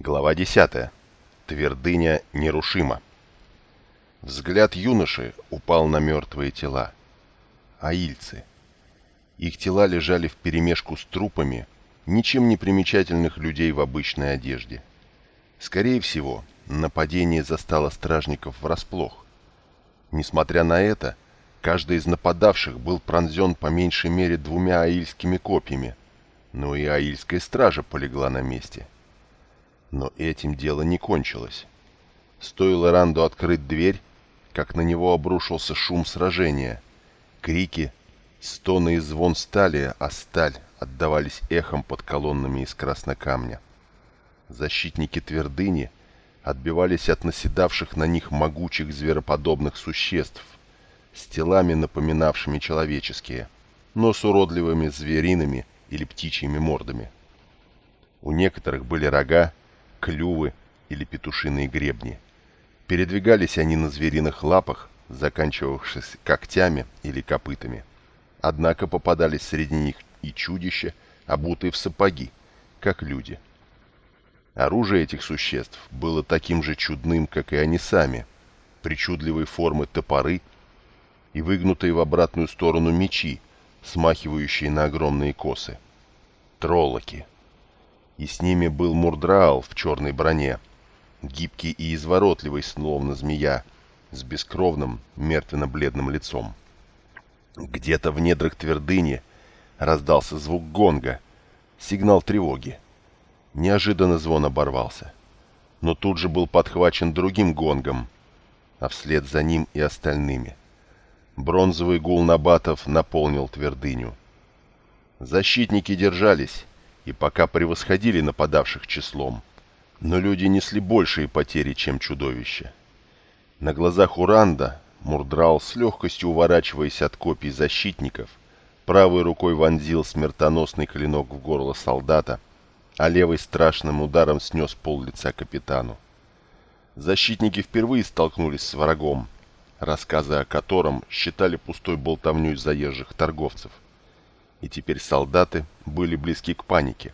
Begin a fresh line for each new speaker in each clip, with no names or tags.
Глава 10. Твердыня нерушима. Взгляд юноши упал на мертвые тела. Аильцы. Их тела лежали вперемешку с трупами ничем не примечательных людей в обычной одежде. Скорее всего, нападение застало стражников врасплох. Несмотря на это, каждый из нападавших был пронзен по меньшей мере двумя аильскими копьями, но и аильская стража полегла на месте. Но этим дело не кончилось. Стоило Ранду открыть дверь, как на него обрушился шум сражения. Крики, стоны и звон стали, а сталь отдавались эхом под колоннами из краснокамня. Защитники твердыни отбивались от наседавших на них могучих звероподобных существ с телами, напоминавшими человеческие, но с уродливыми звериными или птичьими мордами. У некоторых были рога, клювы или петушиные гребни. Передвигались они на звериных лапах, заканчивавшись когтями или копытами. Однако попадались среди них и чудища, обутые в сапоги, как люди. Оружие этих существ было таким же чудным, как и они сами. Причудливой формы топоры и выгнутые в обратную сторону мечи, смахивающие на огромные косы. Троллоки. И с ними был Мурдраал в черной броне, гибкий и изворотливый, словно змея, с бескровным, мертвенно-бледным лицом. Где-то в недрах твердыни раздался звук гонга, сигнал тревоги. Неожиданно звон оборвался, но тут же был подхвачен другим гонгом, а вслед за ним и остальными. Бронзовый гул набатов наполнил твердыню. Защитники держались, и пока превосходили нападавших числом, но люди несли большие потери, чем чудовища. На глазах Уранда Мурдрал, с легкостью уворачиваясь от копий защитников, правой рукой вонзил смертоносный клинок в горло солдата, а левой страшным ударом снес пол лица капитану. Защитники впервые столкнулись с врагом, рассказы о котором считали пустой болтовней заезжих торговцев. И теперь солдаты были близки к панике.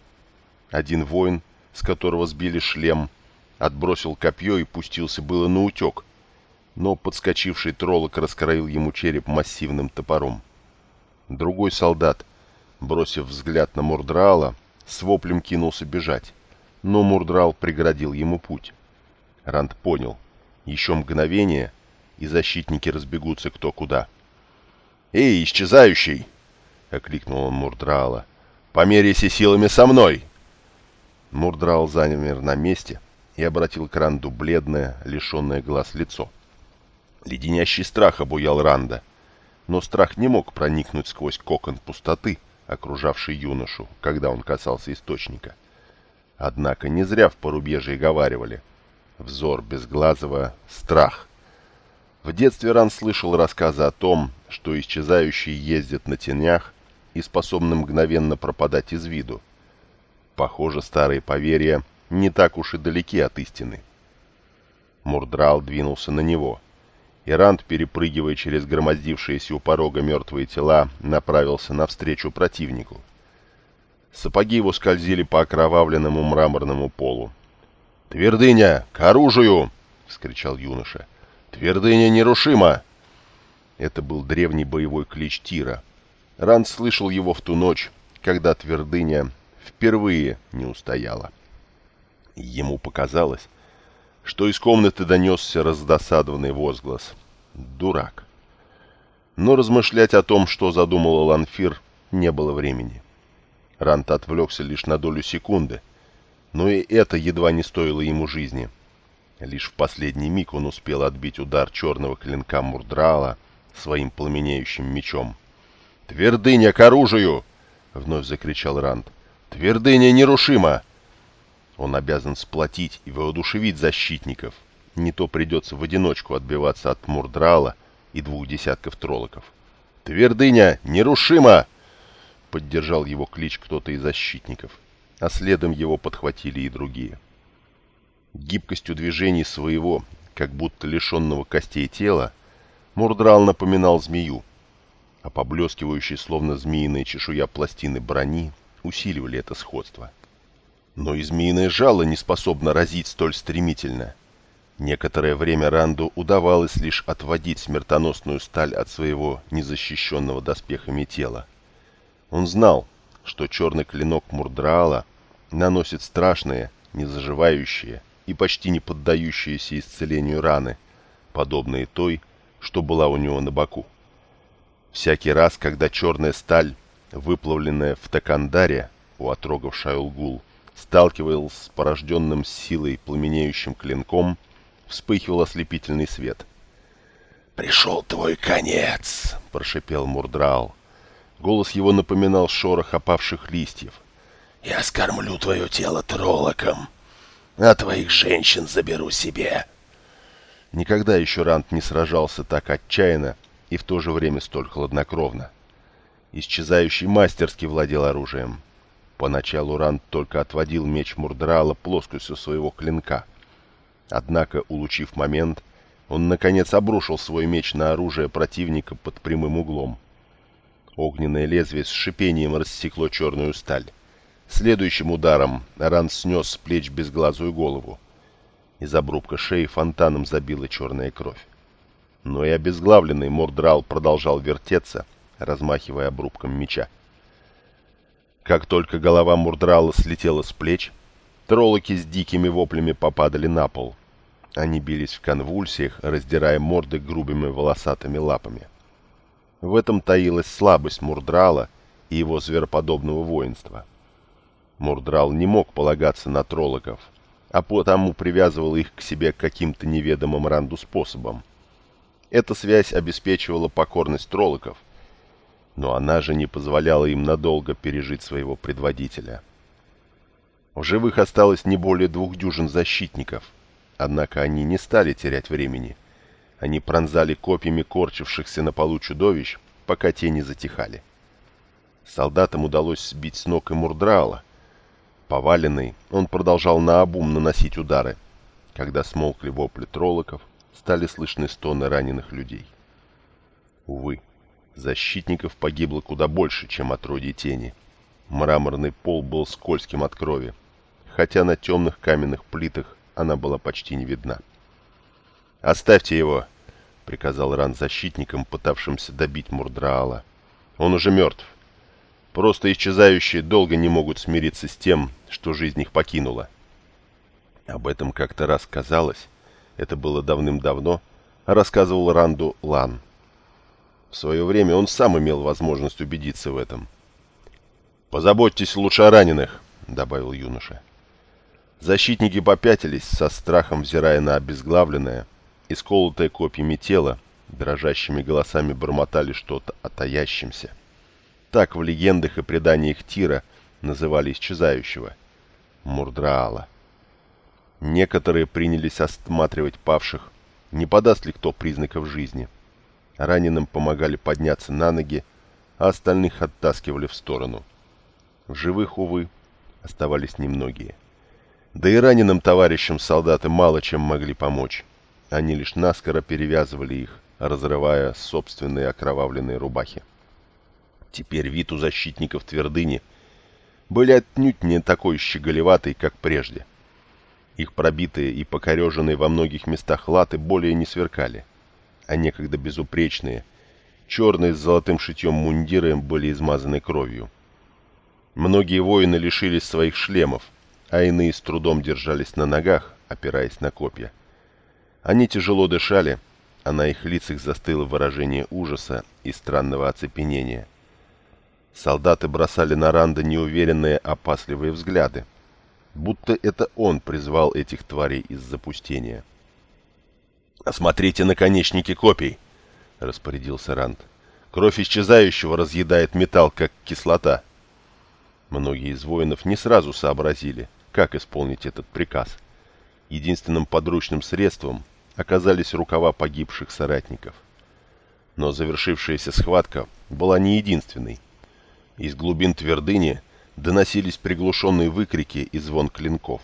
Один воин, с которого сбили шлем, отбросил копье и пустился было на утек, но подскочивший троллок раскроил ему череп массивным топором. Другой солдат, бросив взгляд на Мурдраала, с воплем кинулся бежать, но Мурдрал преградил ему путь. Ранд понял. Еще мгновение, и защитники разбегутся кто куда. «Эй, исчезающий!» — окликнул он Мурдраала. «Померяйся силами со мной!» Мурдрал замер на месте и обратил к Ранду бледное, лишенное глаз лицо. Леденящий страх обуял Ранда, но страх не мог проникнуть сквозь кокон пустоты, окружавший юношу, когда он касался источника. Однако не зря в порубежье говаривали «взор безглазого — страх». В детстве Ран слышал рассказы о том, что исчезающие ездят на тенях и способны мгновенно пропадать из виду. Похоже, старые поверья не так уж и далеки от истины. Мурдрал двинулся на него — Ирант, перепрыгивая через громоздившиеся у порога мертвые тела, направился навстречу противнику. Сапоги его скользили по окровавленному мраморному полу. «Твердыня! К оружию!» — вскричал юноша. «Твердыня нерушима!» Это был древний боевой клич Тира. Ранд слышал его в ту ночь, когда твердыня впервые не устояла. Ему показалось, что из комнаты донесся раздосадованный возглас. «Дурак!» Но размышлять о том, что задумал Ланфир, не было времени. Рант отвлекся лишь на долю секунды, но и это едва не стоило ему жизни. Лишь в последний миг он успел отбить удар черного клинка Мурдрала своим пламенеющим мечом. «Твердыня к оружию!» — вновь закричал Ранд. «Твердыня нерушима!» Он обязан сплотить и воодушевить защитников. Не то придется в одиночку отбиваться от Мурдрала и двух десятков троллоков. «Твердыня нерушима!» Поддержал его клич кто-то из защитников, а следом его подхватили и другие. Гибкостью движений своего, как будто лишенного костей тела, Мурдрал напоминал змею, а поблескивающие, словно змеиная чешуя пластины брони, усиливали это сходство. Но и змеиное жало не способно разить столь стремительно. Некоторое время Ранду удавалось лишь отводить смертоносную сталь от своего незащищенного доспехами тела. Он знал, что черный клинок Мурдраала наносит страшные, незаживающие и почти не поддающиеся исцелению раны, подобные той, что была у него на боку. Всякий раз, когда черная сталь, выплавленная в Такандаре у отрогов Шайлгул, сталкивалась с порожденным силой пламенеющим клинком, вспыхивал ослепительный свет.
«Пришел твой конец!»
— прошипел Мурдрал. Голос его напоминал шорох опавших листьев.
«Я скормлю твое тело троллоком, а твоих женщин заберу себе!»
Никогда еще Рант не сражался так отчаянно и в то же время столь хладнокровно. Исчезающий мастерски владел оружием. Поначалу Рант только отводил меч Мурдрала плоскостью своего клинка — Однако, улучив момент, он наконец обрушил свой меч на оружие противника под прямым углом. Огненное лезвие с шипением рассекло черную сталь. Следующим ударом Ран снес с плеч безглазую голову. Из обрубка шеи фонтаном забила черная кровь. Но и обезглавленный Мордрал продолжал вертеться, размахивая обрубком меча. Как только голова Мурдрала слетела с плеч, Троллоки с дикими воплями попадали на пол. Они бились в конвульсиях, раздирая морды грубыми волосатыми лапами. В этом таилась слабость Мурдрала и его звероподобного воинства. Мурдрал не мог полагаться на троллоков, а потому привязывал их к себе каким-то неведомым Ранду способом. Эта связь обеспечивала покорность троллоков, но она же не позволяла им надолго пережить своего предводителя. В живых осталось не более двух дюжин защитников, однако они не стали терять времени. Они пронзали копьями корчившихся на полу чудовищ, пока те не затихали. Солдатам удалось сбить с ног и Мурдрала. Поваленный, он продолжал наобум наносить удары. Когда смолкли вопли троллоков, стали слышны стоны раненых людей. Увы, защитников погибло куда больше, чем от роди тени. Мраморный пол был скользким от крови хотя на темных каменных плитах она была почти не видна. «Оставьте его!» — приказал Ран защитникам, пытавшимся добить Мурдраала. «Он уже мертв. Просто исчезающие долго не могут смириться с тем, что жизнь их покинула». Об этом как-то раз казалось, это было давным-давно, рассказывал Ранду Лан. В свое время он сам имел возможность убедиться в этом. «Позаботьтесь лучше о раненых», — добавил юноша. Защитники попятились, со страхом взирая на обезглавленное, исколотое копьями тело, дрожащими голосами бормотали что-то о таящемся. Так в легендах и преданиях Тира называли исчезающего — Мурдраала. Некоторые принялись осматривать павших, не подаст ли кто признаков жизни. Раненым помогали подняться на ноги, а остальных оттаскивали в сторону. В живых, увы, оставались немногие. Да и раненым товарищам солдаты мало чем могли помочь. Они лишь наскоро перевязывали их, разрывая собственные окровавленные рубахи. Теперь вид у защитников твердыни были отнюдь не такой щеголеватый, как прежде. Их пробитые и покореженные во многих местах латы более не сверкали, а некогда безупречные, черные с золотым шитьем мундиры были измазаны кровью. Многие воины лишились своих шлемов, а иные с трудом держались на ногах, опираясь на копья. Они тяжело дышали, а на их лицах застыло выражение ужаса и странного оцепенения. Солдаты бросали на Ранда неуверенные, опасливые взгляды, будто это он призвал этих тварей из запустения. «Осмотрите наконечники копий!» — распорядился Ранд. «Кровь исчезающего разъедает металл, как кислота». Многие из воинов не сразу сообразили, как исполнить этот приказ. Единственным подручным средством оказались рукава погибших соратников. Но завершившаяся схватка была не единственной. Из глубин твердыни доносились приглушенные выкрики и звон клинков.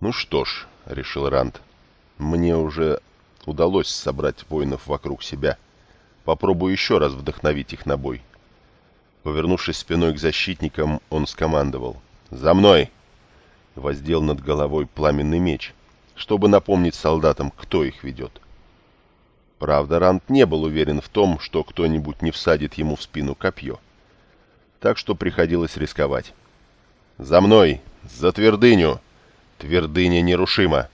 «Ну что ж», — решил Ранд, — «мне уже удалось собрать воинов вокруг себя. Попробую еще раз вдохновить их на бой». Повернувшись спиной к защитникам, он скомандовал. «За мной!» воздел над головой пламенный меч, чтобы напомнить солдатам, кто их ведет. Правда, Ранд не был уверен в том, что кто-нибудь не всадит ему в спину копье. Так что приходилось рисковать. «За мной! За твердыню! Твердыня нерушима!»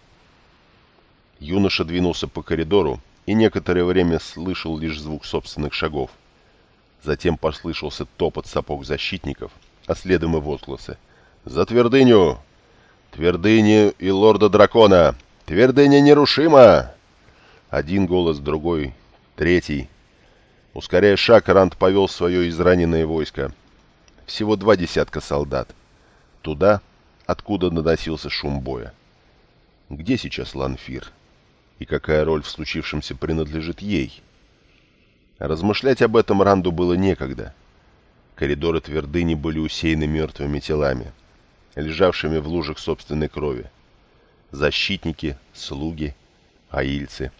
Юноша двинулся по коридору и некоторое время слышал лишь звук собственных шагов. Затем послышался топот сапог защитников, а следом и возгласы. «За твердыню! Твердыню и лорда-дракона! Твердыня нерушима!» Один голос, другой, третий. Ускоряя шаг, Ранд повел свое израненное войско. Всего два десятка солдат. Туда, откуда наносился шум боя. Где сейчас Ланфир? И какая роль в случившемся принадлежит ей? Размышлять об этом Ранду было некогда. Коридоры твердыни были усеяны мертвыми телами, лежавшими в лужах собственной крови. Защитники, слуги, аильцы,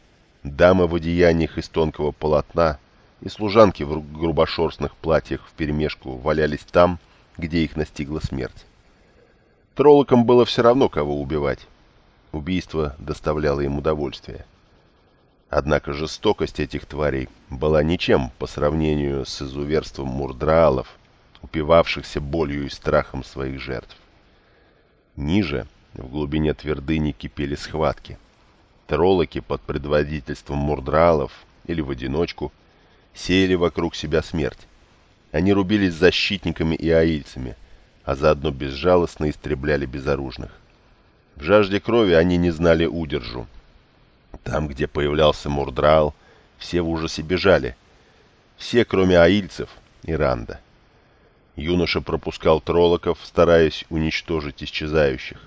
дамы в одеяниях из тонкого полотна и служанки в грубошерстных платьях вперемешку валялись там, где их настигла смерть. Троллокам было все равно, кого убивать. Убийство доставляло им удовольствие. Однако жестокость этих тварей была ничем по сравнению с изуверством мурдраалов, упивавшихся болью и страхом своих жертв. Ниже, в глубине твердыни, кипели схватки. Троллоки под предводительством мурдраалов или в одиночку сеяли вокруг себя смерть. Они рубились с защитниками и аильцами, а заодно безжалостно истребляли безоружных. В жажде крови они не знали удержу, там, где появлялся Мурдрал, все в ужасе бежали. Все, кроме аильцев и Ранда. Юноша пропускал троллоков, стараясь уничтожить исчезающих.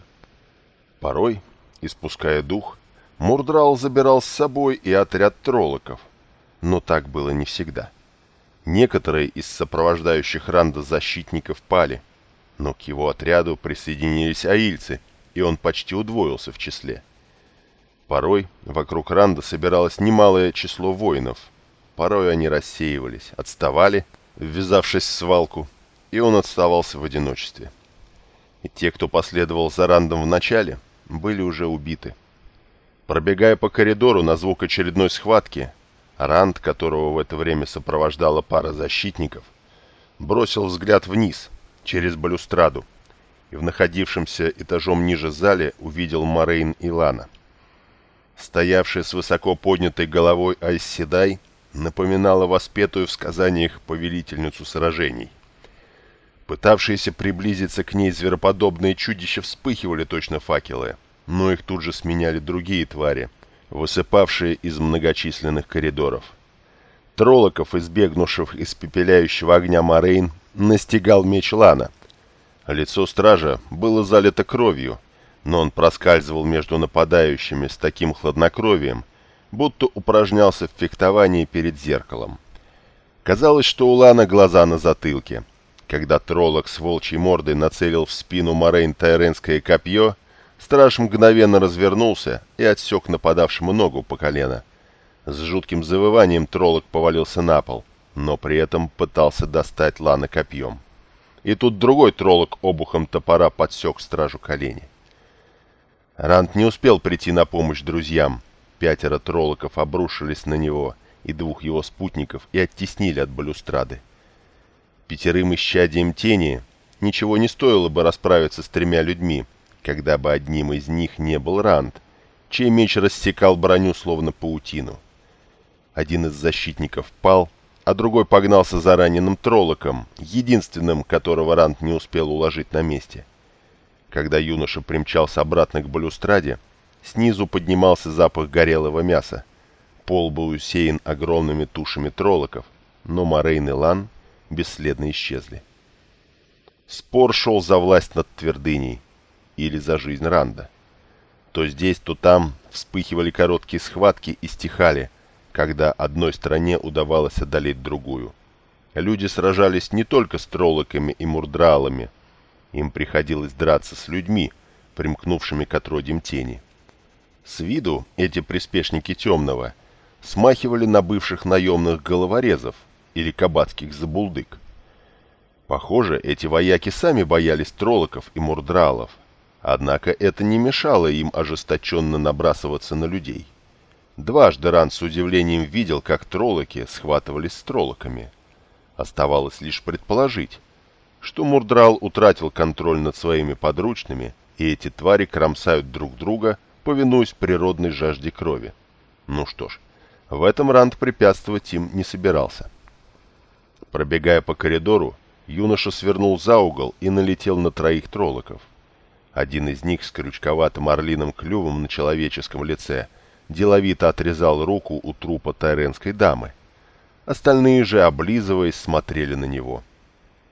Порой, испуская дух, Мурдрал забирал с собой и отряд троллоков. Но так было не всегда. Некоторые из сопровождающих Ранда защитников пали, но к его отряду присоединились аильцы, и он почти удвоился в числе. Порой вокруг Ранда собиралось немалое число воинов. Порой они рассеивались, отставали, ввязавшись в свалку, и он отставался в одиночестве. И те, кто последовал за Рандом в начале, были уже убиты. Пробегая по коридору на звук очередной схватки, Ранд, которого в это время сопровождала пара защитников, бросил взгляд вниз, через балюстраду, и в находившемся этажом ниже зале увидел Морейн и Лана. Стоявшая с высоко поднятой головой Айсседай напоминала воспетую в сказаниях повелительницу сражений. Пытавшиеся приблизиться к ней звероподобные чудища вспыхивали точно факелы, но их тут же сменяли другие твари, высыпавшие из многочисленных коридоров. Троллоков, избегнувших из пепеляющего огня Морейн, настигал меч Лана. Лицо стража было залито кровью, но он проскальзывал между нападающими с таким хладнокровием, будто упражнялся в фехтовании перед зеркалом. Казалось, что у Лана глаза на затылке. Когда троллок с волчьей мордой нацелил в спину Морейн тайренское копье, страж мгновенно развернулся и отсек нападавшему ногу по колено. С жутким завыванием троллок повалился на пол, но при этом пытался достать Лана копьем. И тут другой троллок обухом топора подсек стражу колени. Ранд не успел прийти на помощь друзьям. Пятеро троллоков обрушились на него и двух его спутников и оттеснили от балюстрады. Пятерым исчадием тени ничего не стоило бы расправиться с тремя людьми, когда бы одним из них не был Ранд, чей меч рассекал броню словно паутину. Один из защитников пал, а другой погнался за раненым троллоком, единственным, которого Ранд не успел уложить на месте. — когда юноша примчался обратно к балюстраде, снизу поднимался запах горелого мяса. Пол был усеян огромными тушами троллоков, но Морейн и Лан бесследно исчезли. Спор шел за власть над твердыней или за жизнь Ранда. То здесь, то там вспыхивали короткие схватки и стихали, когда одной стране удавалось одолеть другую. Люди сражались не только с троллоками и мурдралами, им приходилось драться с людьми, примкнувшими к отродьям тени. С виду эти приспешники темного смахивали на бывших наемных головорезов или кабацких забулдык. Похоже, эти вояки сами боялись троллоков и мурдралов, Однако это не мешало им ожесточенно набрасываться на людей. Дважды Ран с удивлением видел, как троллоки схватывались с троллоками. Оставалось лишь предположить, что Мурдрал утратил контроль над своими подручными, и эти твари кромсают друг друга, повинуясь природной жажде крови. Ну что ж, в этом Ранд препятствовать им не собирался. Пробегая по коридору, юноша свернул за угол и налетел на троих троллоков. Один из них с крючковатым орлиным клювом на человеческом лице деловито отрезал руку у трупа тайренской дамы. Остальные же, облизываясь, смотрели на него.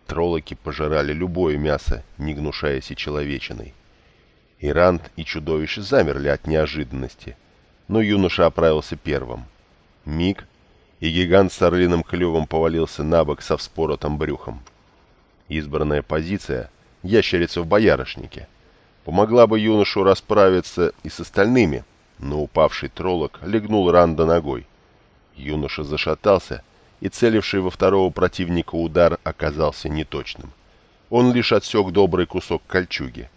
Троллоки пожирали любое мясо, не гнушаясь и человечиной. Ирант и чудовище замерли от неожиданности, но юноша оправился первым. Миг, и гигант с орлиным клювом повалился на бок со вспоротым брюхом. Избранная позиция — ящерица в боярышнике — помогла бы юношу расправиться и с остальными, но упавший троллок легнул Ранда ногой. Юноша зашатался, и целивший во второго противника удар оказался неточным. Он лишь отсек добрый кусок кольчуги.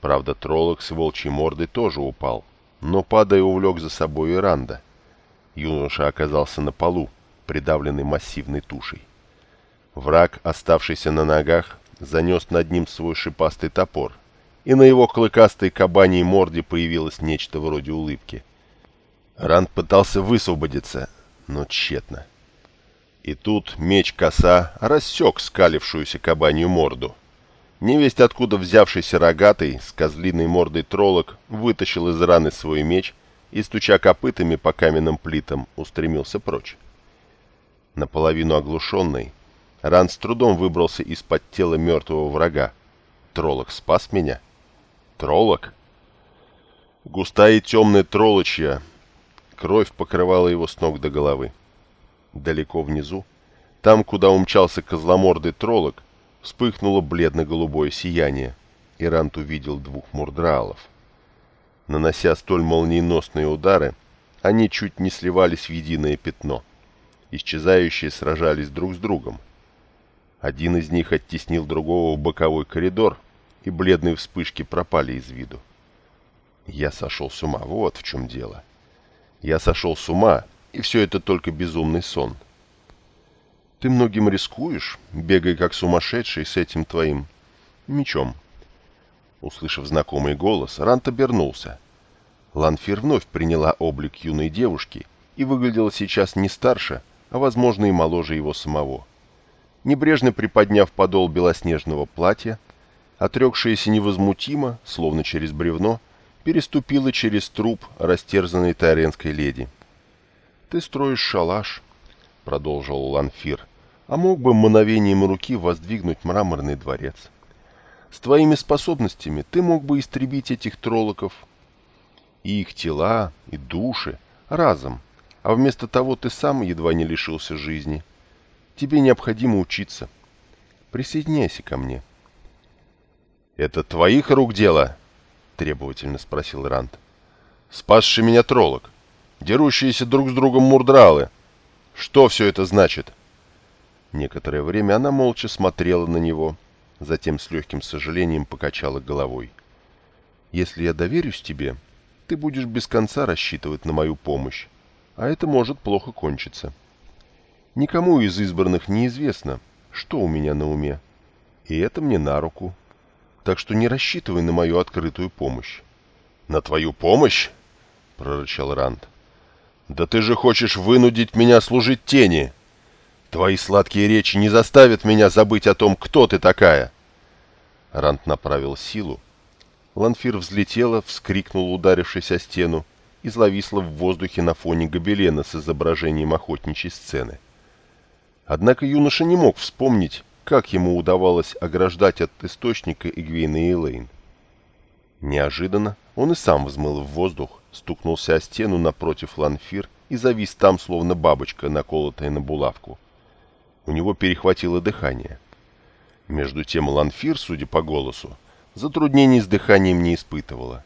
Правда, троллок с волчьей мордой тоже упал, но, падая, увлек за собой и Ранда. Юноша оказался на полу, придавленный массивной тушей. Враг, оставшийся на ногах, занес над ним свой шипастый топор, и на его клыкастой кабаньей морде появилось нечто вроде улыбки. Ранд пытался высвободиться, но тщетно. И тут меч-коса рассек скалившуюся кабанью морду. Невесть откуда взявшийся рогатый с козлиной мордой троллок вытащил из раны свой меч и, стуча копытами по каменным плитам, устремился прочь. Наполовину оглушенный, Ран с трудом выбрался из-под тела мертвого врага. Троллок спас меня — Троллок? Густая и темная троллочья. Кровь покрывала его с ног до головы. Далеко внизу, там, куда умчался козломордый троллок, вспыхнуло бледно-голубое сияние, и Рант увидел двух мурдралов. Нанося столь молниеносные удары, они чуть не сливались в единое пятно. Исчезающие сражались друг с другом. Один из них оттеснил другого в боковой коридор, и бледные вспышки пропали из виду. Я сошел с ума, вот в чем дело. Я сошел с ума, и все это только безумный сон. Ты многим рискуешь, бегай как сумасшедший с этим твоим мечом. Услышав знакомый голос, Рант обернулся. Ланфир вновь приняла облик юной девушки и выглядела сейчас не старше, а, возможно, и моложе его самого. Небрежно приподняв подол белоснежного платья, отрекшаяся невозмутимо, словно через бревно, переступила через труп растерзанной тайренской леди. «Ты строишь шалаш», — продолжил Ланфир, — «а мог бы мановением руки воздвигнуть мраморный дворец. С твоими способностями ты мог бы истребить этих троллоков и их тела, и души разом, а вместо того ты сам едва не лишился жизни. Тебе необходимо учиться. Присоединяйся ко мне». «Это твоих рук дело?» — требовательно спросил Ранд. «Спасший меня троллок, дерущиеся друг с другом мурдралы. Что все это значит?» Некоторое время она молча смотрела на него, затем с легким сожалением покачала головой. «Если я доверюсь тебе, ты будешь без конца рассчитывать на мою помощь, а это может плохо кончиться. Никому из избранных неизвестно, что у меня на уме, и это мне на руку» так что не рассчитывай на мою открытую помощь. — На твою помощь? — прорычал Ранд. — Да ты же хочешь вынудить меня служить тени! Твои сладкие речи не заставят меня забыть о том, кто ты такая! Ранд направил силу. Ланфир взлетела, вскрикнул, ударившись о стену, и зависла в воздухе на фоне гобелена с изображением охотничьей сцены. Однако юноша не мог вспомнить, как ему удавалось ограждать от источника Игвейна и Элейн. Неожиданно он и сам взмыл в воздух, стукнулся о стену напротив Ланфир и завис там, словно бабочка, наколотая на булавку. У него перехватило дыхание. Между тем Ланфир, судя по голосу, затруднений с дыханием не испытывала.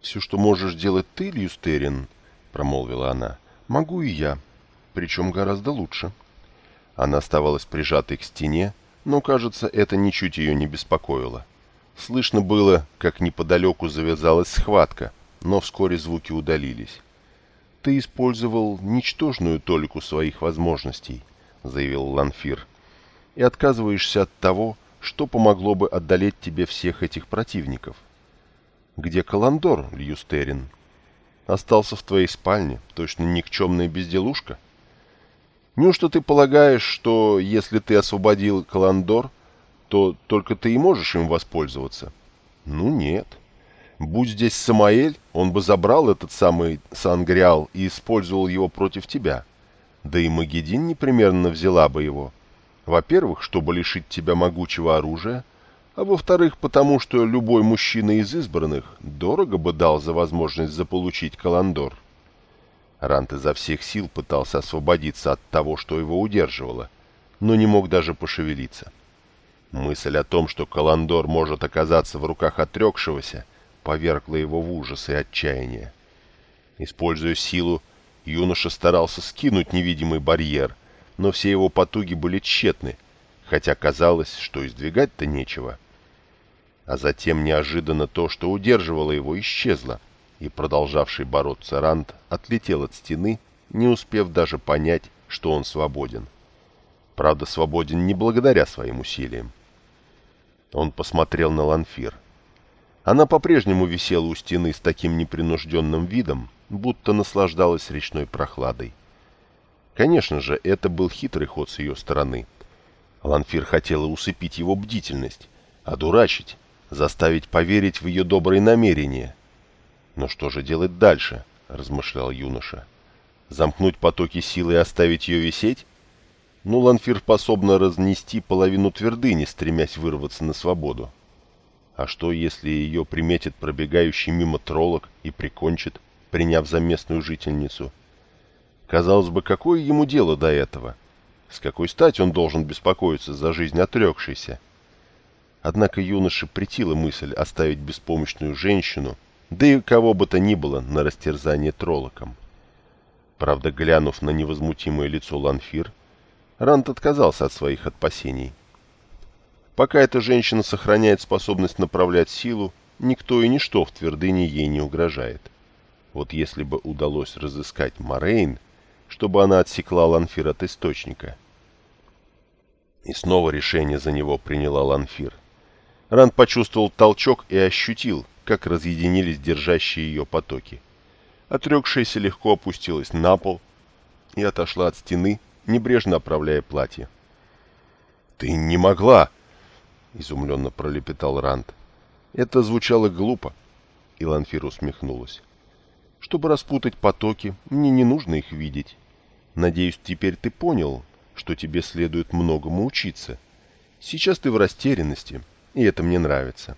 «Все, что можешь делать ты, Льюстерин», — промолвила она, — «могу и я, причем гораздо лучше». Она оставалась прижатой к стене, но, кажется, это ничуть ее не беспокоило. Слышно было, как неподалеку завязалась схватка, но вскоре звуки удалились. «Ты использовал ничтожную толику своих возможностей», — заявил Ланфир, — «и отказываешься от того, что помогло бы отдалить тебе всех этих противников. Где Каландор, Льюстерин? Остался в твоей спальне, точно никчемная безделушка? Неужто ты полагаешь, что если ты освободил Каландор, то только ты и можешь им воспользоваться? Ну нет. Будь здесь Самаэль, он бы забрал этот самый Сангриал и использовал его против тебя. Да и Магедин непременно взяла бы его. Во-первых, чтобы лишить тебя могучего оружия, а во-вторых, потому что любой мужчина из избранных дорого бы дал за возможность заполучить Каландор. Рант изо всех сил пытался освободиться от того, что его удерживало, но не мог даже пошевелиться. Мысль о том, что Каландор может оказаться в руках отрекшегося, повергла его в ужас и отчаяние. Используя силу, юноша старался скинуть невидимый барьер, но все его потуги были тщетны, хотя казалось, что издвигать-то нечего. А затем неожиданно то, что удерживало его, исчезло, и продолжавший бороться Ранд отлетел от стены, не успев даже понять, что он свободен. Правда, свободен не благодаря своим усилиям. Он посмотрел на Ланфир. Она по-прежнему висела у стены с таким непринужденным видом, будто наслаждалась речной прохладой. Конечно же, это был хитрый ход с ее стороны. Ланфир хотела усыпить его бдительность, одурачить, заставить поверить в ее добрые намерения. «Но что же делать дальше?» — размышлял юноша. «Замкнуть потоки силы и оставить ее висеть? Ну, Ланфир способна разнести половину твердыни, стремясь вырваться на свободу. А что, если ее приметит пробегающий мимо троллок и прикончит, приняв за местную жительницу?» Казалось бы, какое ему дело до этого? С какой стати он должен беспокоиться за жизнь отрекшейся? Однако юноше притила мысль оставить беспомощную женщину, да и кого бы то ни было, на растерзание троллоком. Правда, глянув на невозмутимое лицо Ланфир, Рант отказался от своих опасений. Пока эта женщина сохраняет способность направлять силу, никто и ничто в твердыне ей не угрожает. Вот если бы удалось разыскать Морейн, чтобы она отсекла Ланфир от источника. И снова решение за него приняла Ланфир. Ранд почувствовал толчок и ощутил, как разъединились держащие ее потоки. Отрекшаяся легко опустилась на пол и отошла от стены, небрежно оправляя платье. «Ты не могла!» — изумленно пролепетал Ранд. Это звучало глупо, и Ланфир усмехнулась. «Чтобы распутать потоки, мне не нужно их видеть. Надеюсь, теперь ты понял, что тебе следует многому учиться. Сейчас ты в растерянности, и это мне нравится.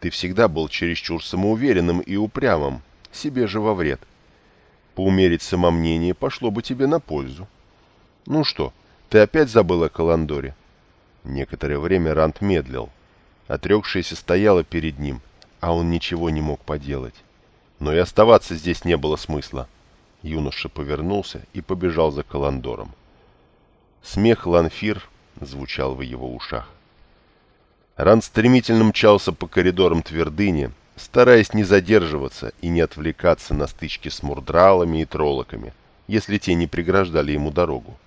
Ты всегда был чересчур самоуверенным и упрямым, себе же во вред. Поумерить самомнение пошло бы тебе на пользу. Ну что, ты опять забыл о Каландоре? Некоторое время Рант медлил. Отрекшаяся стояла перед ним, а он ничего не мог поделать. Но и оставаться здесь не было смысла. Юноша повернулся и побежал за Каландором. Смех Ланфир звучал в его ушах. Ран стремительно мчался по коридорам твердыни, стараясь не задерживаться и не отвлекаться на стычки с мурдралами и троллоками, если те не преграждали ему дорогу.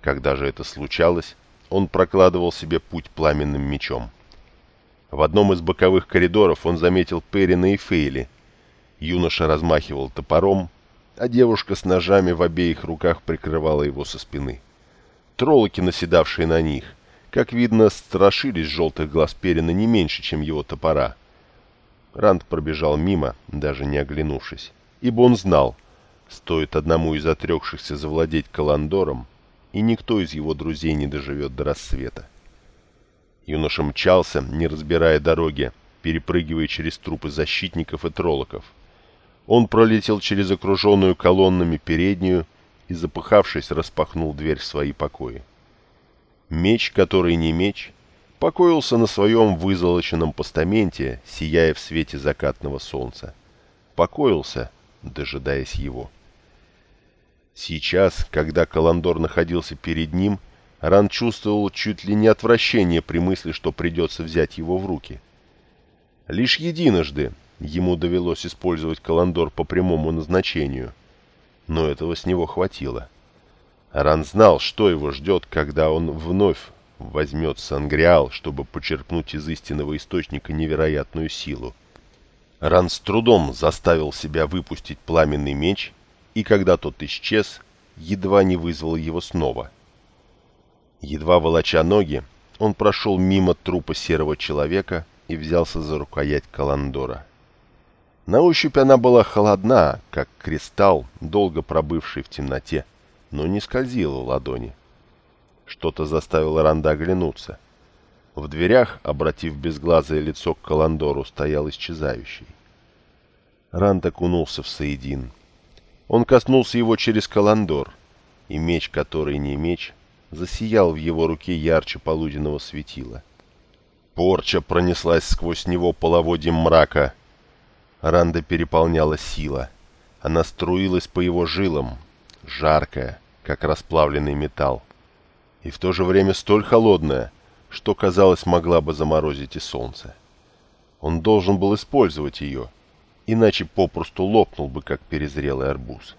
Когда же это случалось, он прокладывал себе путь пламенным мечом. В одном из боковых коридоров он заметил Перина и Фейли. Юноша размахивал топором, а девушка с ножами в обеих руках прикрывала его со спины. Троллоки, наседавшие на них, как видно, страшились желтых глаз Перина не меньше, чем его топора. Ранд пробежал мимо, даже не оглянувшись, ибо он знал, стоит одному из отрекшихся завладеть Каландором, и никто из его друзей не доживет до рассвета. Юноша мчался, не разбирая дороги, перепрыгивая через трупы защитников и троллоков, он пролетел через окруженную колоннами переднюю и, запыхавшись, распахнул дверь в свои покои. Меч, который не меч, покоился на своем вызолоченном постаменте, сияя в свете закатного солнца. Покоился, дожидаясь его. Сейчас, когда Каландор находился перед ним, Ран чувствовал чуть ли не отвращение при мысли, что придется взять его в руки. Лишь единожды ему довелось использовать Каландор по прямому назначению, но этого с него хватило. Ран знал, что его ждет, когда он вновь возьмет Сангриал, чтобы почерпнуть из истинного источника невероятную силу. Ран с трудом заставил себя выпустить пламенный меч, и когда тот исчез, едва не вызвал его снова. Едва волоча ноги, он прошел мимо трупа серого человека и взялся за рукоять Каландора. На ощупь она была холодна, как кристалл, долго пробывший в темноте, но не скользила ладони. Что-то заставило Ранда оглянуться. В дверях, обратив безглазое лицо к Каландору, стоял исчезающий. Ранд окунулся в Саидин. Он коснулся его через Каландор, и меч, который не меч, засиял в его руке ярче полуденного светила. Порча пронеслась сквозь него половодьем мрака. Ранда переполняла сила. Она струилась по его жилам, жаркая, как расплавленный металл и в то же время столь холодная, что, казалось, могла бы заморозить и солнце. Он должен был использовать ее, иначе попросту лопнул бы, как перезрелый арбуз.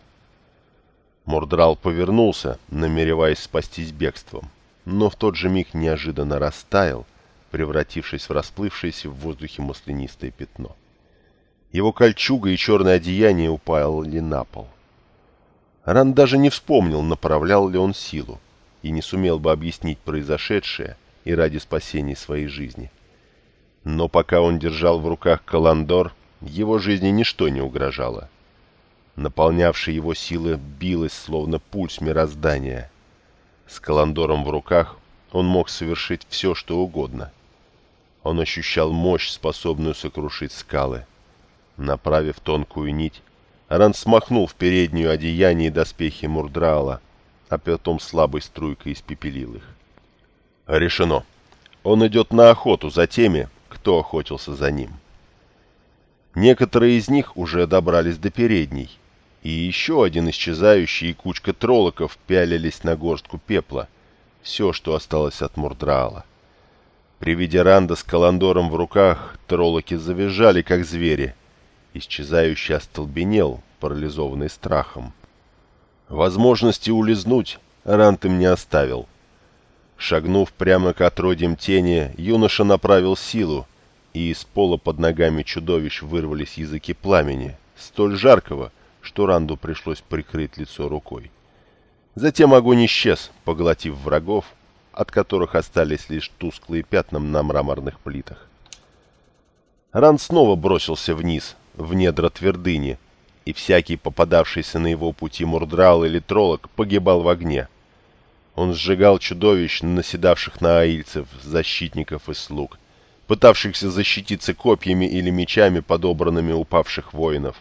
Мордрал повернулся, намереваясь спастись бегством, но в тот же миг неожиданно растаял, превратившись в расплывшееся в воздухе маслянистое пятно. Его кольчуга и черное одеяние упали на пол. Ран даже не вспомнил, направлял ли он силу и не сумел бы объяснить произошедшее и ради спасения своей жизни. Но пока он держал в руках Каландор, его жизни ничто не угрожало. Наполнявшая его сила билась, словно пульс мироздания. С Каландором в руках он мог совершить все, что угодно. Он ощущал мощь, способную сокрушить скалы. Направив тонкую нить, Ран смахнул в переднюю одеяние и доспехи Мурдрала, а потом слабой струйкой испепелил их. Решено. Он идет на охоту за теми, кто охотился за ним. Некоторые из них уже добрались до передней, и еще один исчезающий и кучка троллоков пялились на горстку пепла, все, что осталось от Мурдраала. При виде Ранда с Каландором в руках троллоки завизжали, как звери. Исчезающий остолбенел, парализованный страхом. Возможности улизнуть Рант им не оставил. Шагнув прямо к отродьям тени, юноша направил силу, и из пола под ногами чудовищ вырвались языки пламени, столь жаркого, что Ранду пришлось прикрыть лицо рукой. Затем огонь исчез, поглотив врагов, от которых остались лишь тусклые пятна на мраморных плитах. Ранд снова бросился вниз, в недра твердыни, и всякий попадавшийся на его пути мурдрал или троллок погибал в огне. Он сжигал чудовищ, наседавших на аильцев, защитников и слуг, пытавшихся защититься копьями или мечами, подобранными упавших воинов.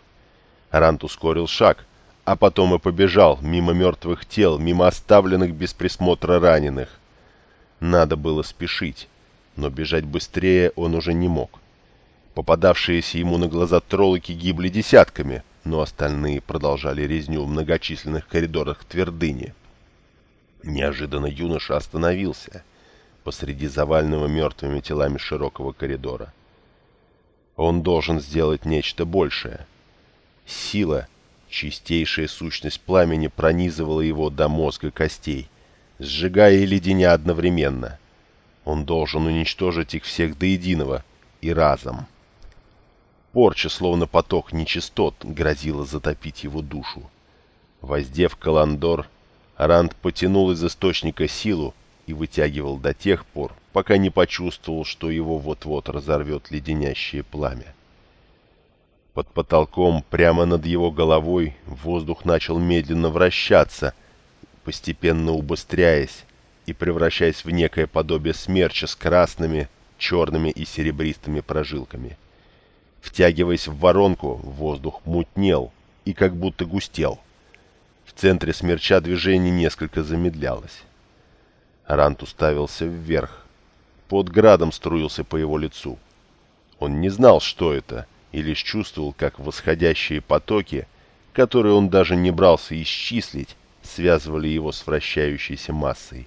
Рант ускорил шаг, а потом и побежал, мимо мертвых тел, мимо оставленных без присмотра раненых. Надо было спешить, но бежать быстрее он уже не мог. Попадавшиеся ему на глаза троллоки гибли десятками — но остальные продолжали резню в многочисленных коридорах твердыни. Неожиданно юноша остановился посреди заваленного мертвыми телами широкого коридора. Он должен сделать нечто большее. Сила, чистейшая сущность пламени пронизывала его до мозга костей, сжигая и леденя одновременно. Он должен уничтожить их всех до единого и разом. Порча, словно поток нечистот, грозила затопить его душу. Воздев Каландор, Ранд потянул из источника силу и вытягивал до тех пор, пока не почувствовал, что его вот-вот разорвет леденящее пламя. Под потолком, прямо над его головой, воздух начал медленно вращаться, постепенно убыстряясь и превращаясь в некое подобие смерча с красными, черными и серебристыми прожилками. Втягиваясь в воронку, воздух мутнел и как будто густел. В центре смерча движение несколько замедлялось. Рант уставился вверх. Под градом струился по его лицу. Он не знал, что это, и лишь чувствовал, как восходящие потоки, которые он даже не брался исчислить, связывали его с вращающейся массой.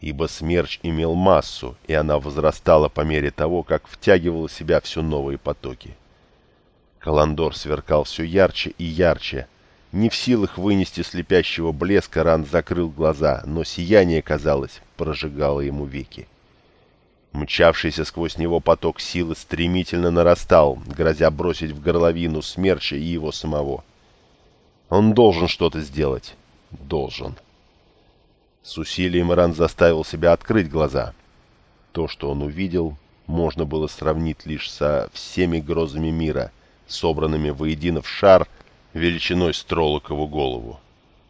Ибо смерч имел массу, и она возрастала по мере того, как втягивала в себя все новые потоки. Каландор сверкал все ярче и ярче. Не в силах вынести слепящего блеска, Ран закрыл глаза, но сияние, казалось, прожигало ему веки. Мчавшийся сквозь него поток силы стремительно нарастал, грозя бросить в горловину смерча и его самого. Он должен что-то сделать. Должен. С усилием Ран заставил себя открыть глаза. То, что он увидел, можно было сравнить лишь со всеми грозами мира, собранными воедино в шар величиной с троллокову голову.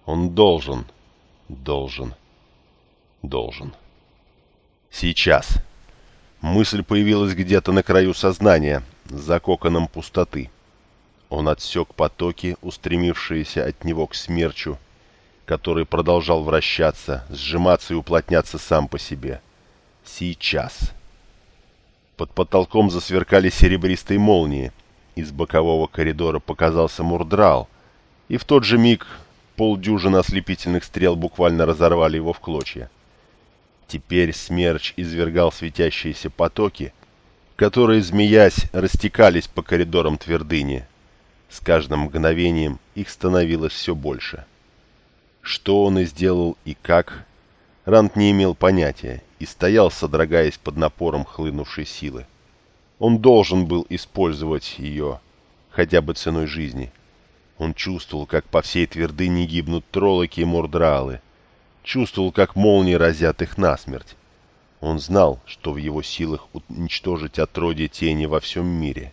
Он должен, должен, должен. Сейчас. Мысль появилась где-то на краю сознания, за коконом пустоты. Он отсек потоки, устремившиеся от него к смерчу, который продолжал вращаться, сжиматься и уплотняться сам по себе. Сейчас. Под потолком засверкали серебристые молнии. Из бокового коридора показался мурдрал, и в тот же миг полдюжины ослепительных стрел буквально разорвали его в клочья. Теперь смерч извергал светящиеся потоки, которые, змеясь, растекались по коридорам твердыни. С каждым мгновением их становилось все больше. Что он и сделал и как, Рант не имел понятия и стоял, содрогаясь под напором хлынувшей силы. Он должен был использовать ее, хотя бы ценой жизни. Он чувствовал, как по всей твердыне гибнут троллоки и мордралы. Чувствовал, как молнии разят их насмерть. Он знал, что в его силах уничтожить отродье тени во всем мире.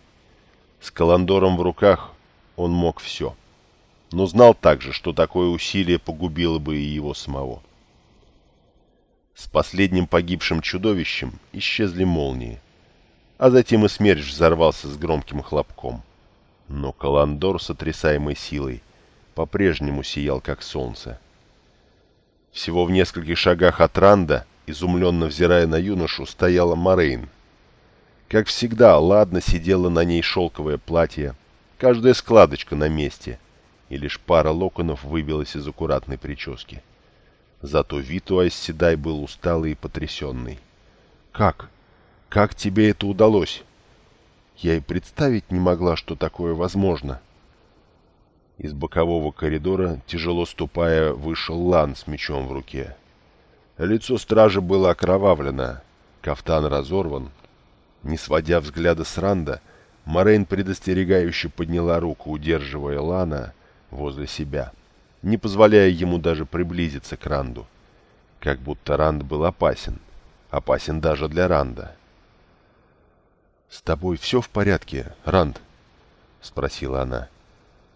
С Каландором в руках он мог все но знал также, что такое усилие погубило бы и его самого. С последним погибшим чудовищем исчезли молнии, а затем и смерч взорвался с громким хлопком. Но Каландор, сотрясаемый силой, по-прежнему сиял, как солнце. Всего в нескольких шагах от Ранда, изумленно взирая на юношу, стояла Морейн. Как всегда, ладно сидела на ней шелковое платье, каждая складочка на месте — и лишь пара локонов выбилась из аккуратной прически. Зато вид у Айсседай был усталый и потрясенный. «Как? Как тебе это удалось?» «Я и представить не могла, что такое возможно». Из бокового коридора, тяжело ступая, вышел Лан с мечом в руке. Лицо стража было окровавлено, кафтан разорван. Не сводя взгляда с Ранда, Морейн предостерегающе подняла руку, удерживая Лана, возле себя, не позволяя ему даже приблизиться к Ранду. Как будто Ранд был опасен. Опасен даже для Ранда. «С тобой все в порядке, Ранд?» — спросила она.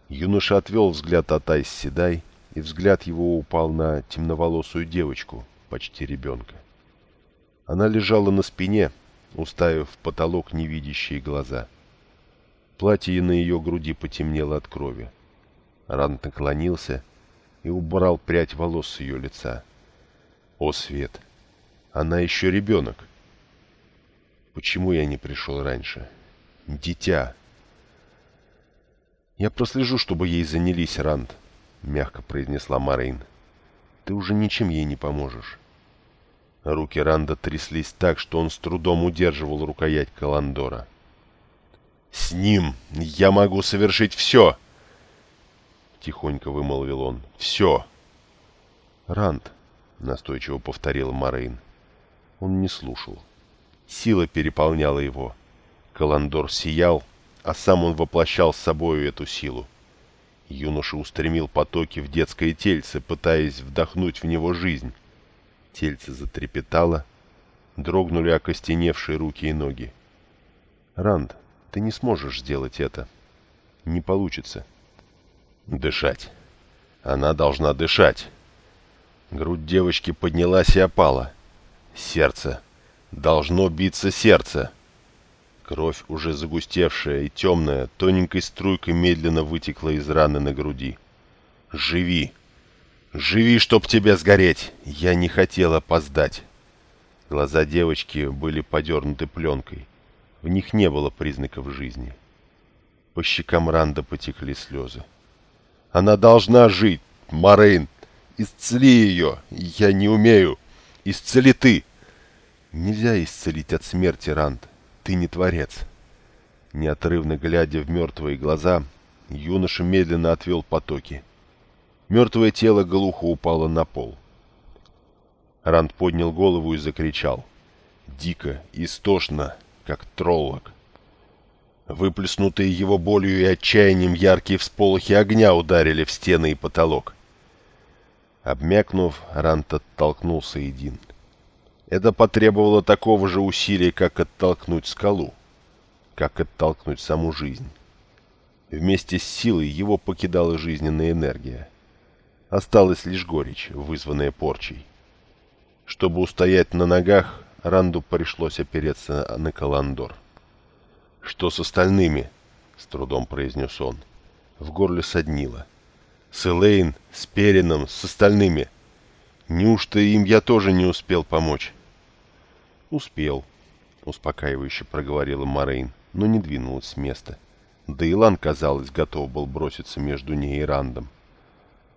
Юноша отвел взгляд от Айс Седай, и взгляд его упал на темноволосую девочку, почти ребенка. Она лежала на спине, уставив в потолок невидящие глаза. Платье на ее груди потемнело от крови. Рант наклонился и убрал прядь волос с ее лица. О, Свет! Она еще ребенок! Почему я не пришел раньше? Дитя! Я прослежу, чтобы ей занялись, Ранд, мягко произнесла Марин. Ты уже ничем ей не поможешь. Руки Ранда тряслись так, что он с трудом удерживал рукоять Каландора. «С ним я могу совершить все!» — тихонько вымолвил он. «Все!» «Ранд», — настойчиво повторил Морейн. Он не слушал. Сила переполняла его. Каландор сиял, а сам он воплощал с собою эту силу. Юноша устремил потоки в детское тельце, пытаясь вдохнуть в него жизнь. Тельце затрепетало, дрогнули окостеневшие руки и ноги. «Ранд, ты не сможешь сделать это. Не получится». Дышать. Она должна дышать. Грудь девочки поднялась и опала. Сердце. Должно биться сердце. Кровь, уже загустевшая и темная, тоненькой струйкой медленно вытекла из раны на груди. «Живи! Живи, чтоб тебе сгореть! Я не хотела опоздать!» Глаза девочки были подернуты пленкой. В них не было признаков жизни. По щекам Ранда потекли слезы. Она должна жить. Морейн, исцели ее. Я не умею. Исцели ты!» «Нельзя исцелить от смерти, Ранд. Ты не творец». Неотрывно глядя в мертвые глаза, юноша медленно отвел потоки. Мертвое тело глухо упало на пол. Ранд поднял голову и закричал. Дико, истошно, как троллок. Выплеснутые его болью и отчаянием яркие всполохи огня ударили в стены и потолок. Обмякнув, Рант оттолкнулся един. Это потребовало такого же усилия, как оттолкнуть скалу, как оттолкнуть саму жизнь. Вместе с силой его покидала жизненная энергия. Осталась лишь горечь, вызванная порчей. Чтобы устоять на ногах, Ранду пришлось опереться на Каландор. «Что с остальными?» — с трудом произнес он. В горле соднило. «С Элейн, с Перином, с остальными. Неужто им я тоже не успел помочь?» «Успел», — успокаивающе проговорила Морейн, но не двинулась с места. Да и Лан, казалось, готов был броситься между ней и Рандом.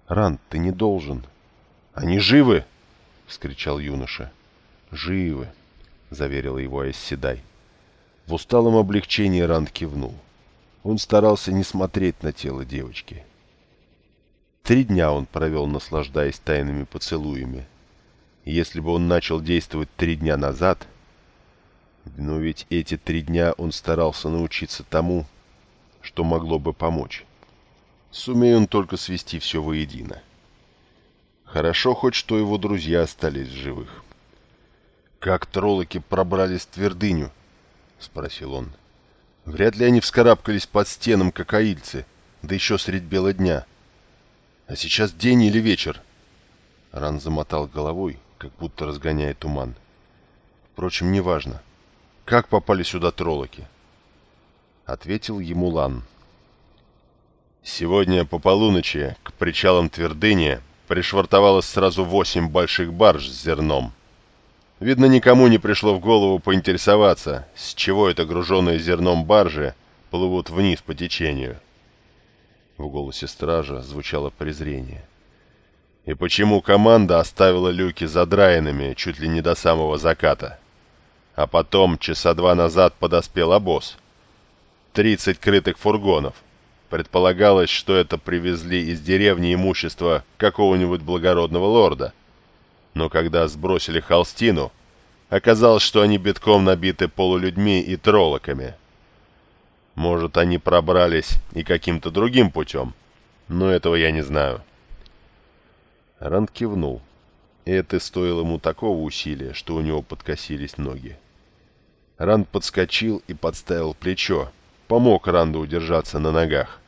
«Ранд, ты не должен». «Они живы!» — вскричал юноша. «Живы», — заверила его Айсседай. В усталом облегчении Ранд кивнул. Он старался не смотреть на тело девочки. Три дня он провел, наслаждаясь тайными поцелуями. если бы он начал действовать три дня назад... Но ведь эти три дня он старался научиться тому, что могло бы помочь. Сумея он только свести все воедино. Хорошо хоть, что его друзья остались живых. «Как троллоки пробрались в твердыню?» — спросил он. «Вряд ли они вскарабкались под стенам, как аильцы, да еще средь бела дня. А сейчас день или вечер?» Ран замотал головой, как будто разгоняя туман. «Впрочем, неважно. Как попали сюда троллоки?» Ответил ему Лан. «Сегодня по полуночи к причалам твердыни пришвартовалось сразу восемь больших барж с зерном». Видно, никому не пришло в голову поинтересоваться, с чего это груженные зерном баржи плывут вниз по течению. В голосе стража звучало презрение. И почему команда оставила люки задраенными чуть ли не до самого заката? А потом, часа два назад, подоспел обоз. Тридцать крытых фургонов. Предполагалось, что это привезли из деревни имущество какого-нибудь благородного лорда — но когда сбросили холстину, оказалось, что они битком набиты полулюдьми и троллоками. Может, они пробрались и каким-то другим путем, но этого я не знаю. Ранд кивнул, и это стоило ему такого усилия, что у него подкосились ноги. Ранд подскочил и подставил плечо, помог Ранду удержаться на ногах.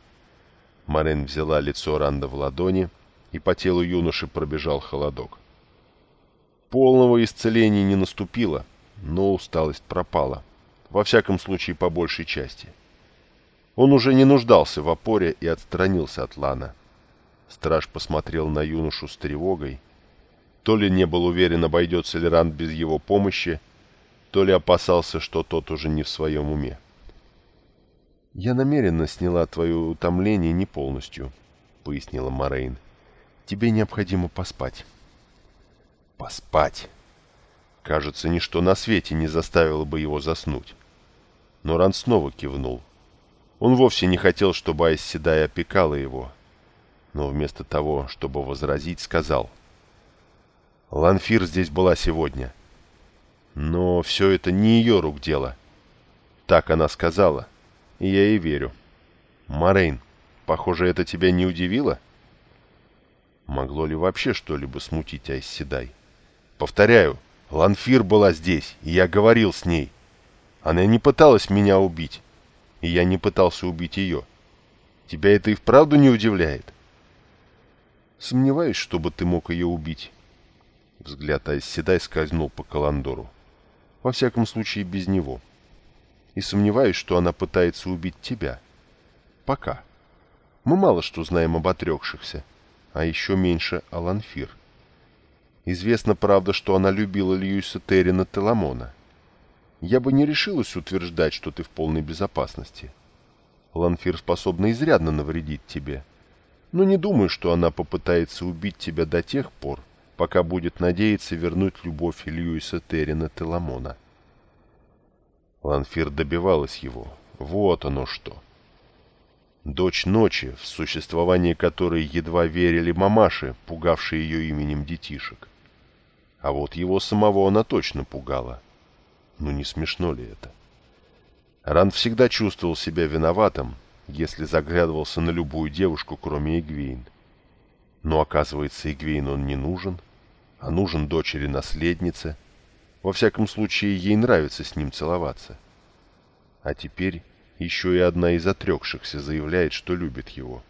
Марин взяла лицо Ранда в ладони, и по телу юноши пробежал холодок. Полного исцеления не наступило, но усталость пропала. Во всяком случае, по большей части. Он уже не нуждался в опоре и отстранился от Лана. Страж посмотрел на юношу с тревогой. То ли не был уверен, обойдется ли Ранд без его помощи, то ли опасался, что тот уже не в своем уме. «Я намеренно сняла твое утомление не полностью», — пояснила Морейн. «Тебе необходимо поспать». Поспать. Кажется, ничто на свете не заставило бы его заснуть. Но Ран снова кивнул. Он вовсе не хотел, чтобы Айс Седай опекала его. Но вместо того, чтобы возразить, сказал. Ланфир здесь была сегодня. Но все это не ее рук дело. Так она сказала, и я ей верю. Морейн, похоже, это тебя не удивило? Могло ли вообще что-либо смутить Айс Седай? Повторяю, Ланфир была здесь, и я говорил с ней. Она не пыталась меня убить, и я не пытался убить ее. Тебя это и вправду не удивляет? Сомневаюсь, чтобы ты мог ее убить. Взгляд Айсседай скользнул по Каландору. Во всяком случае, без него. И сомневаюсь, что она пытается убить тебя. Пока. Мы мало что знаем об отрекшихся, а еще меньше о Ланфир. Известно, правда, что она любила Льюиса Террина Теламона. Я бы не решилась утверждать, что ты в полной безопасности. Ланфир способна изрядно навредить тебе. Но не думаю, что она попытается убить тебя до тех пор, пока будет надеяться вернуть любовь Льюиса Террина Теламона. Ланфир добивалась его. Вот оно что. Дочь ночи, в существование которой едва верили мамаши, пугавшие ее именем детишек. А вот его самого она точно пугала. Ну не смешно ли это? Ран всегда чувствовал себя виноватым, если заглядывался на любую девушку, кроме Игвейн. Но оказывается, Игвейн он не нужен, а нужен дочери-наследнице. Во всяком случае, ей нравится с ним целоваться. А теперь еще и одна из отрекшихся заявляет, что любит его.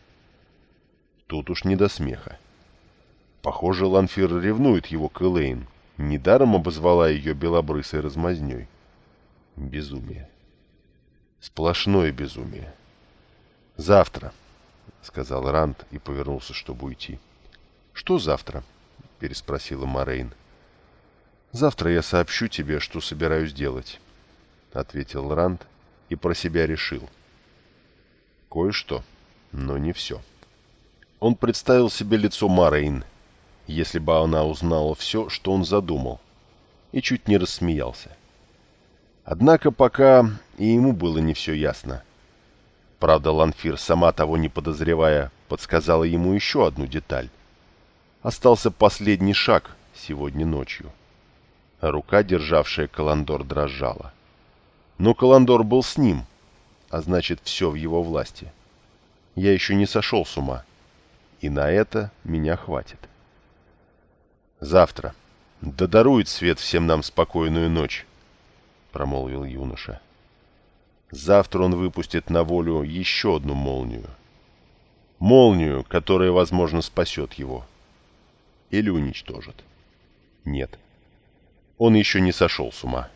Тут уж не до смеха. Похоже, Ланфир ревнует его к Элейн. Недаром обозвала ее белобрысой размазней. Безумие. Сплошное безумие. «Завтра», — сказал Ранд и повернулся, чтобы уйти. «Что завтра?» — переспросила Морейн. «Завтра я сообщу тебе, что собираюсь делать», — ответил Ранд и про себя решил. Кое-что, но не все. Он представил себе лицо Морейн, если бы она узнала все, что он задумал, и чуть не рассмеялся. Однако пока и ему было не все ясно. Правда, Ланфир, сама того не подозревая, подсказала ему еще одну деталь. Остался последний шаг сегодня ночью. Рука, державшая Каландор, дрожала. Но Каландор был с ним, а значит, все в его власти. Я еще не сошел с ума, и на это меня хватит. Завтра. Да дарует свет всем нам спокойную ночь, промолвил юноша. Завтра он выпустит на волю еще одну молнию. Молнию, которая, возможно, спасет его. Или уничтожит. Нет. Он еще не сошел с ума.